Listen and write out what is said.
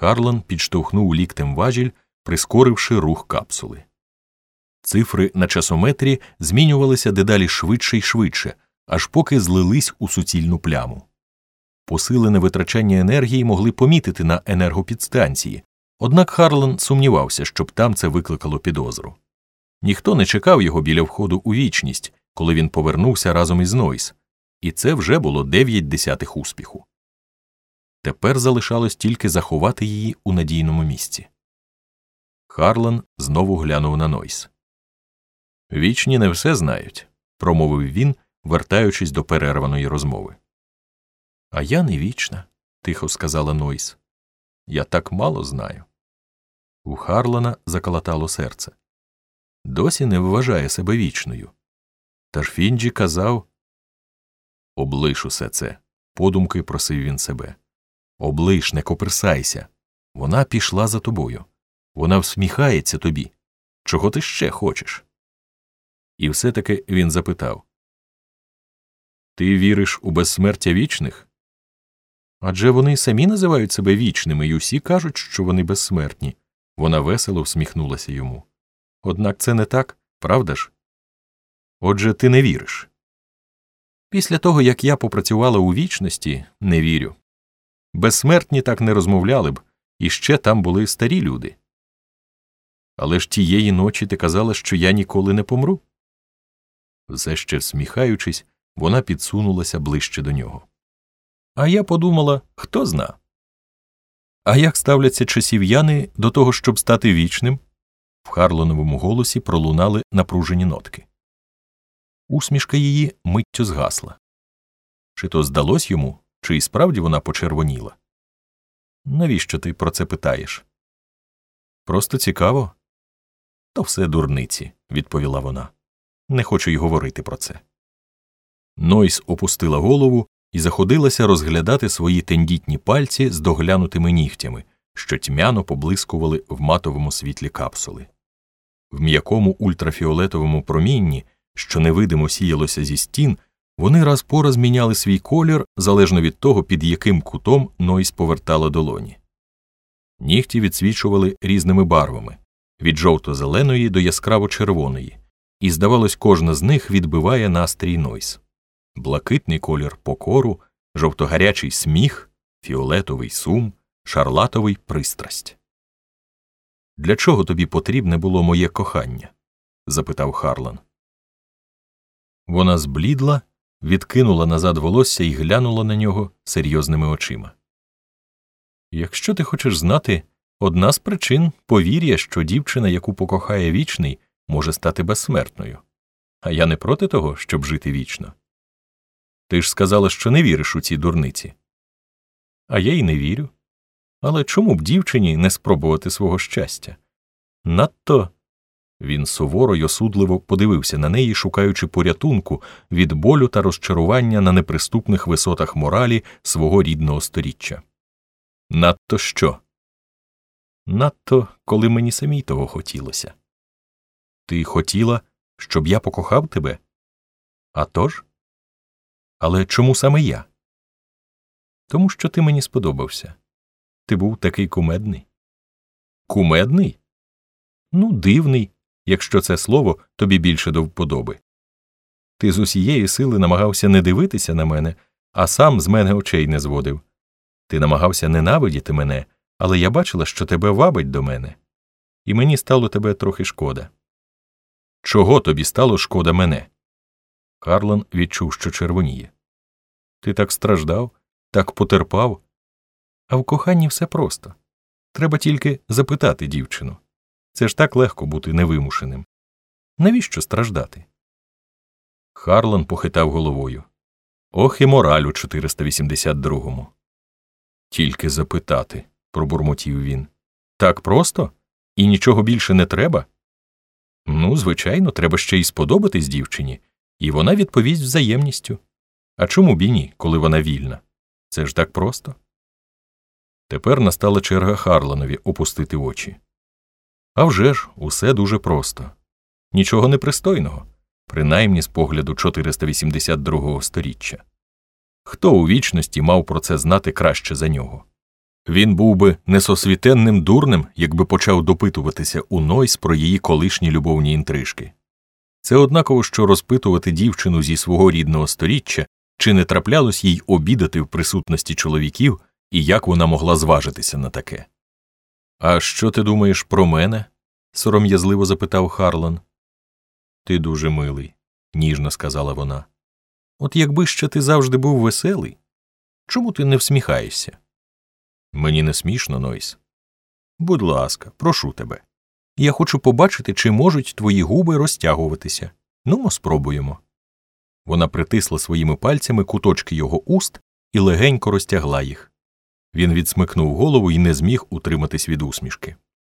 Харлан підштовхнув ліктем важіль, прискоривши рух капсули. Цифри на часометрі змінювалися дедалі швидше і швидше, аж поки злились у суцільну пляму. Посилене витрачання енергії могли помітити на енергопідстанції, однак Харлан сумнівався, щоб там це викликало підозру. Ніхто не чекав його біля входу у вічність, коли він повернувся разом із Нойс, і це вже було дев'ять десятих успіху. Тепер залишалось тільки заховати її у надійному місці. Харлан знову глянув на Нойс. Вічні не все знають, промовив він, вертаючись до перерваної розмови. А я не вічна, тихо сказала Нойс. Я так мало знаю. У Харлана заколотало серце. Досі не вважає себе вічною. Та ж Фінджі казав Облиш усе це, подумки просив він себе. Облиш, не коперсайся. Вона пішла за тобою. Вона всміхається тобі. Чого ти ще хочеш? І все таки він запитав Ти віриш у безсмертя вічних? Адже вони самі називають себе вічними, і усі кажуть, що вони безсмертні. Вона весело всміхнулася йому. Однак це не так, правда ж? Отже, ти не віриш. Після того, як я попрацювала у вічності, не вірю. Безсмертні так не розмовляли б, і ще там були старі люди. Але ж тієї ночі ти казала, що я ніколи не помру. Все ще всміхаючись, вона підсунулася ближче до нього. А я подумала хто зна. А як ставляться часів'яни до того, щоб стати вічним? В Харлоновому голосі пролунали напружені нотки. Усмішка її миттю згасла. Чи то здалось йому, чи і справді вона почервоніла? Навіщо ти про це питаєш? Просто цікаво. То все дурниці, відповіла вона. Не хочу й говорити про це. Нойс опустила голову і заходилася розглядати свої тендітні пальці з доглянутими нігтями, що тьмяно поблискували в матовому світлі капсули. В м'якому ультрафіолетовому промінні, що невидимо сіялося зі стін, вони раз по раз міняли свій колір залежно від того, під яким кутом Нойс повертала долоні. Нігті відсвічували різними барвами від жовто-зеленої до яскраво червоної, і, здавалось, кожна з них відбиває настрій Нойс блакитний колір покору, жовтогарячий сміх, фіолетовий сум, шарлатовий пристрасть. Для чого тобі потрібне було моє кохання? запитав Харлан. Вона зблідла, відкинула назад волосся і глянула на нього серйозними очима. Якщо ти хочеш знати, одна з причин повір'я, що дівчина, яку покохає вічний, може стати безсмертною. А я не проти того, щоб жити вічно. Ти ж сказала, що не віриш у ці дурниці. А я й не вірю. Але чому б дівчині не спробувати свого щастя? Надто. Він суворо й осудливо подивився на неї, шукаючи порятунку від болю та розчарування на неприступних висотах моралі свого рідного сторіччя. Надто що? Надто, коли мені самій того хотілося. Ти хотіла, щоб я покохав тебе? А тож? Але чому саме я? Тому що ти мені сподобався. Ти був такий кумедний. Кумедний? Ну, дивний, якщо це слово тобі більше до вподоби. Ти з усієї сили намагався не дивитися на мене, а сам з мене очей не зводив. Ти намагався ненавидіти мене, але я бачила, що тебе вабить до мене, і мені стало тебе трохи шкода. Чого тобі стало шкода мене? Харлан відчув, що червоніє. Ти так страждав, так потерпав. А в коханні все просто. Треба тільки запитати дівчину. Це ж так легко бути невимушеним. Навіщо страждати? Харлан похитав головою. Ох і мораль у 482-му. Тільки запитати, пробурмотів він. Так просто? І нічого більше не треба? Ну, звичайно, треба ще й сподобатись дівчині, і вона відповість взаємністю. А чому б і ні, коли вона вільна? Це ж так просто. Тепер настала черга Харланові опустити очі. А вже ж, усе дуже просто. Нічого непристойного, принаймні з погляду 482-го сторіччя. Хто у вічності мав про це знати краще за нього? Він був би несосвітенним дурнем, якби почав допитуватися у Нойс про її колишні любовні інтрижки. Це однаково, що розпитувати дівчину зі свого рідного сторіччя, чи не траплялось їй обідати в присутності чоловіків і як вона могла зважитися на таке. А що ти думаєш про мене? сором'язливо запитав Харлан. Ти дуже милий, ніжно сказала вона. От якби ще ти завжди був веселий, чому ти не всміхаєшся? Мені не смішно, Нойс. Будь ласка, прошу тебе. Я хочу побачити, чи можуть твої губи розтягуватися. Ну, спробуємо. Вона притисла своїми пальцями куточки його уст і легенько розтягла їх. Він відсмикнув голову і не зміг утриматись від усмішки.